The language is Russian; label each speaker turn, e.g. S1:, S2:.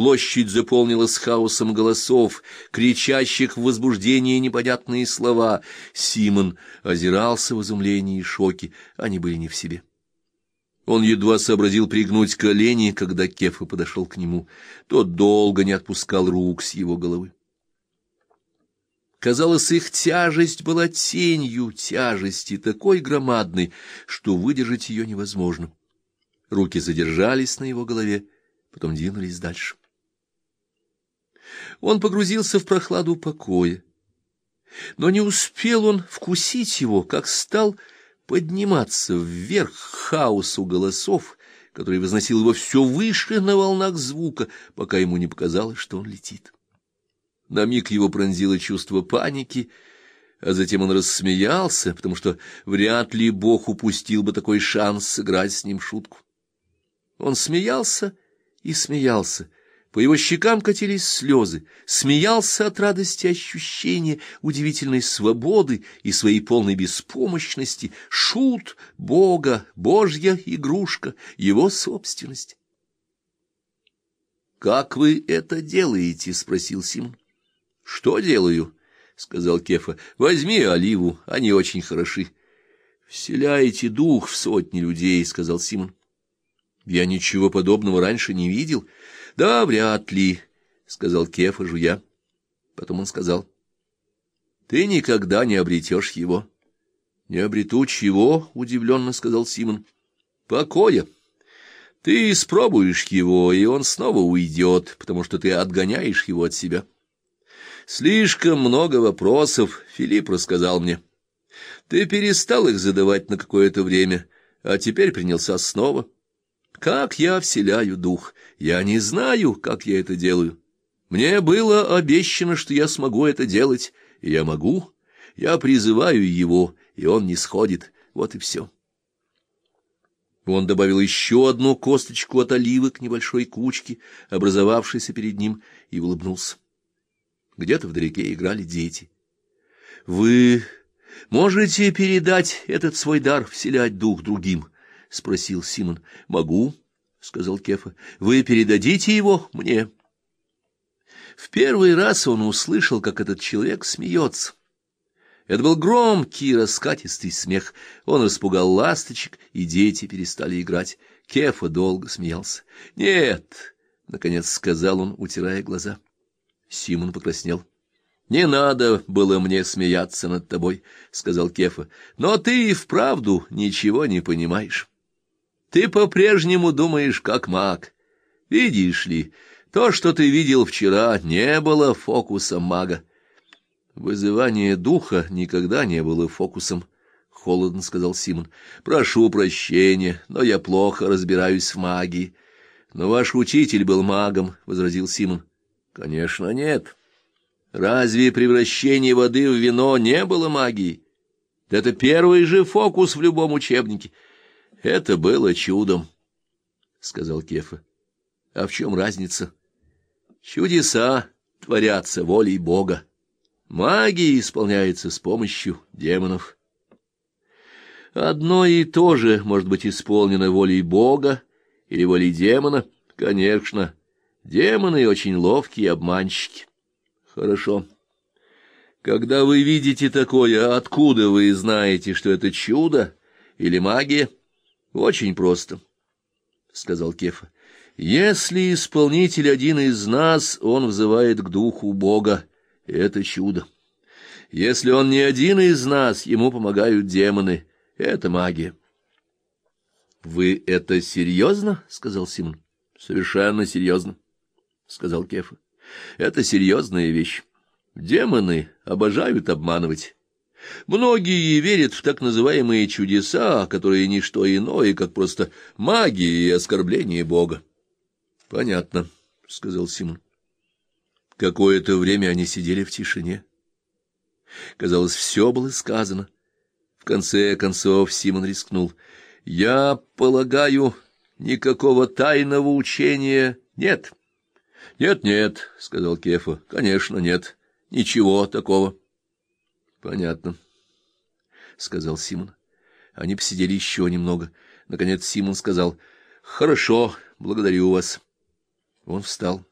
S1: Площадь заполнилась хаосом голосов, кричащих в возбуждении непонятные слова. Симон озирался в изумлении и шоке, они были не в себе. Он едва сообразил пригнуть колени, когда Кефа подошел к нему. Тот долго не отпускал рук с его головы. Казалось, их тяжесть была тенью тяжести, такой громадной, что выдержать ее невозможно. Руки задержались на его голове, потом двинулись дальше. Он погрузился в прохладу покоя. Но не успел он вкусить его, как стал подниматься вверх хаосу голосов, который возносил его все выше на волнах звука, пока ему не показалось, что он летит. На миг его пронзило чувство паники, а затем он рассмеялся, потому что вряд ли Бог упустил бы такой шанс сыграть с ним шутку. Он смеялся и смеялся, по его щекам катились слезы, смеялся от радости ощущения удивительной свободы и своей полной беспомощности, шут Бога, Божья игрушка, его собственность. «Как вы это делаете?» — спросил Симон. «Что делаю?» — сказал Кефа. «Возьми оливу, они очень хороши». «Вселяете дух в сотни людей», — сказал Симон. «Я ничего подобного раньше не видел». — Да, вряд ли, — сказал Кефа, жуя. Потом он сказал. — Ты никогда не обретешь его. — Не обрету чего? — удивленно сказал Симон. — Покоя. Ты испробуешь его, и он снова уйдет, потому что ты отгоняешь его от себя. Слишком много вопросов, Филипп рассказал мне. Ты перестал их задавать на какое-то время, а теперь принялся снова. — как я вселяю дух? Я не знаю, как я это делаю. Мне было обещано, что я смогу это делать, и я могу. Я призываю его, и он не сходит. Вот и все. Он добавил еще одну косточку от оливы к небольшой кучке, образовавшейся перед ним, и улыбнулся. Где-то вдалеке играли дети. — Вы можете передать этот свой дар, вселять дух другим? — спросил Симон. — Могу, — сказал Кефа. — Вы передадите его мне. В первый раз он услышал, как этот человек смеется. Это был громкий, раскатистый смех. Он распугал ласточек, и дети перестали играть. Кефа долго смеялся. — Нет, — наконец сказал он, утирая глаза. Симон покраснел. — Не надо было мне смеяться над тобой, — сказал Кефа. — Но ты и вправду ничего не понимаешь. Ты по-прежнему думаешь, как маг. Видишь ли, то, что ты видел вчера, не было фокусом мага. Вызывание духа никогда не было фокусом, — холодно сказал Симон. Прошу прощения, но я плохо разбираюсь в магии. Но ваш учитель был магом, — возразил Симон. Конечно, нет. Разве превращение воды в вино не было магией? Это первый же фокус в любом учебнике — это было чудом, — сказал Кефа. — А в чем разница? Чудеса творятся волей Бога. Магия исполняется с помощью демонов. Одно и то же может быть исполнено волей Бога или волей демона. Конечно, демоны очень ловкие обманщики. Хорошо. Когда вы видите такое, откуда вы знаете, что это чудо или магия? —— Очень просто, — сказал Кефа. — Если исполнитель один из нас, он взывает к духу Бога. Это чудо. Если он не один из нас, ему помогают демоны. Это магия. — Вы это серьезно? — сказал Симон. — Совершенно серьезно, — сказал Кефа. — Это серьезная вещь. Демоны обожают обманывать. Многие верят в так называемые чудеса, которые не что иное, как просто магия и оскорбление Бога. — Понятно, — сказал Симон. Какое-то время они сидели в тишине. Казалось, все было сказано. В конце концов Симон рискнул. — Я полагаю, никакого тайного учения нет. — Нет-нет, — сказал Кефа, — конечно, нет. Ничего такого. —— Понятно, — сказал Симон. Они посидели еще немного. Наконец Симон сказал, — Хорошо, благодарю вас. Он встал.